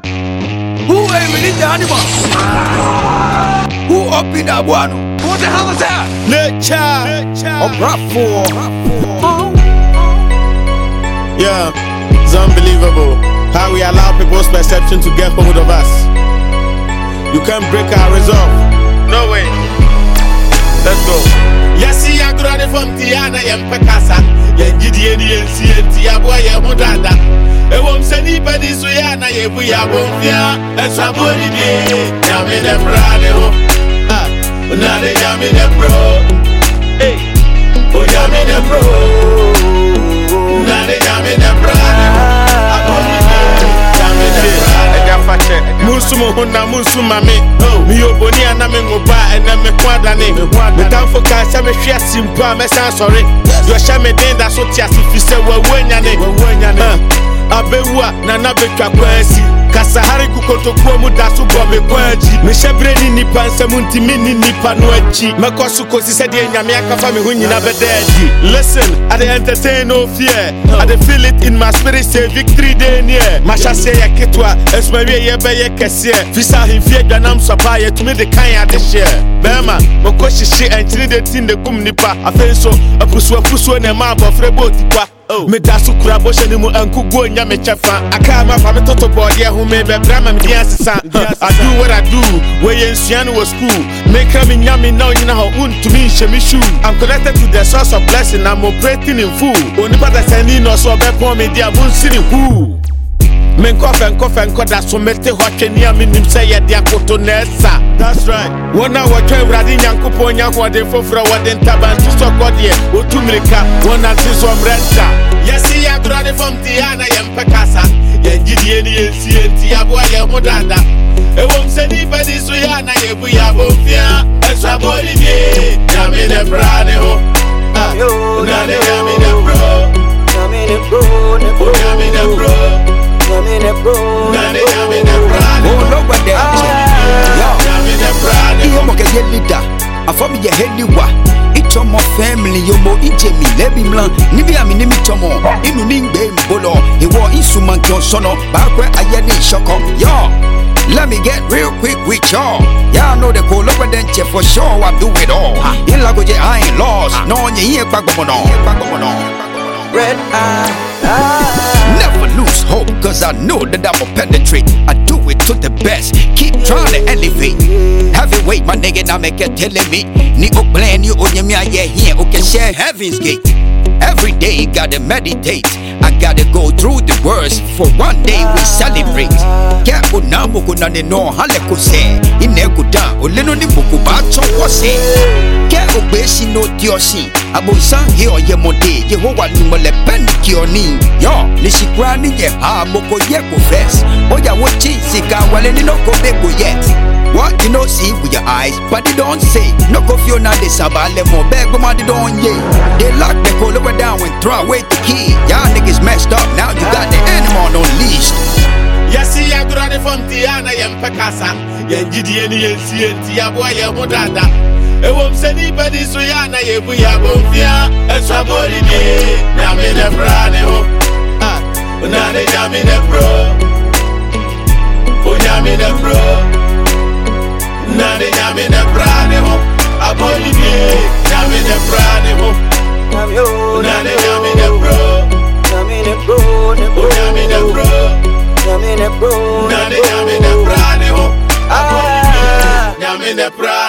Who aiming the animal? Who up in that one? What the hell is that? Nature. A rap for. Yeah, it's unbelievable how we allow people's perception to get hold of us. You can't break our resolve. No way. Let's go. Yasi agrade from Tiana Yempekasa. Yenjidi ni yensi yenti yabwa ye mudada. Ewom se nipa di so ya na ye bu ya bonfia. Eswa bodi bi. Nyame ne brade ho. Ah, na ne. Musu mu ho na musu ma me meyɛ oboni a na menwo ba a ɛnɛ me ko adane metamfo ka sɛ mehwe ase mpo a mɛsan sɔre deɛ ɔhyɛ me den da so te ase fi sɛ wawu anyane abɛwu a nana bɛtwa kwan asi kasahare gu kotokuo mu da so bɔ me kwan akyi mehyɛ berɛ ne nnipa nsɛm nti menni nnipa no akyi mɛkɔ so kosi sɛdeɛ nyame akafa me ho nyina bɛda adi listen i dey entertain no fear. I dey feel it in my spirit say victory dey near. Mahyɛseɛ yɛ ketewa asumawie yɛbɛyɛ kɛseɛ fi sɛ ahemfie adwanam sɔpa yɛtumi de kan ade hyeɛ bɛrima mɔkɔ hyehye ɛnkyene de tin de kum nnipa afei nso apusuapusuo na ɛma abɔfrɛ bɔ otikwa meda so kura bɔhyɛ no mu ankuguo nya me kyɛfa akaa ma fa me toto bɔɔdeɛ ho me bɛbrɛ ma mede asesa I do what I do wɔyɛ nsua no wɔ school. Mekra me nya me na onyina hɔ wontumi nhyɛ me shoe. I'm connected to the source of blessing I'm operating in full. Onipa dasani na ɔsɛ ɔbɛpɔn me di a monsiri huu menkɔfɛ nkɔfɛ nkɔda so mete hɔ twani a menim sɛ yɛde akoto na ɛsa wɔn a wɔtwa awurade nyankopɔn nya ahoɔden foforɔ wɔde ntabanto sɔkɔ deɛ wɔtu mmirika wɔn ante so ɔmmerɛ nta yɛnsie nti yɛaboa yɛn ho dada ɛwom sɛ nnipa di so yɛ a na yɛbu yɛ abɔmfia ɛso abɔne die nyame ne bra ne ho Ah, na ne nyame ne bro. O nyame ne bro. Na ne nyame ne bra ne Oh, ho. No, but there. nyame ne bra ne Iyo ho. Mo kɛyɛ leader. Afɔm yɛ heliwa itɔmɔ family yomo ijemi lɛbi mlan. Níbi àmì ní mi tɔmɔ inú ní gbé mbolo ìwọ ìsúnmọ̀kì ọ̀sọ́nà báàkọ́ ayé ní ìṣọ̀kan yọ. Let me get real quick with y'all. Y'all know the cool over then for sure I do it all. In lagoje I ain't lost. No, you ain't back Red eye. Never lose hope, cause I know that I'ma penetrate. I do it to the best, keep trying to elevate. Heavyweight, my nigga, now make it telling me. Ni plan you on your yeah here, okay, share heaven's gate. Every day, gotta meditate. I gotta go through the worst for one day we celebrate. Get unamu kuna no hale kuse. Ine kuda, oleno ni muku bacho wase. Get obeshi no dioshi. Abosan he oye mode. Yehowa ni mole peni kioni. Yo, nishikra ni ye ha moko ye ko fest. Oya wo chi sika wale ni no ko beko. What you know see with your eyes, but they don't say. No go feel na de sabale mo beg but they don't ye. They lock the cold over down and throw away the key. Y'all niggas messed up, now you got the animal unleashed. yɛse yɛadorade fam te a na yɛmpɛ kasa yɛngyidie ne yɛnsie nti yɛaboa yɛn ho dada ɛwom sɛ nnipa di so yɛ a na yɛbu yɛ abɔmfia ɛso abɔde die nyame ne bra ne ho. Ah, na ne nyame ne bro. Onyame ne bro. Na ne nyame ne bra ne ho. Abɔde die nyame ne bra ne ho. Na ne nyame ne bro. Onyame ne bro na ne nyame ne bra ne ho abɔde die nyame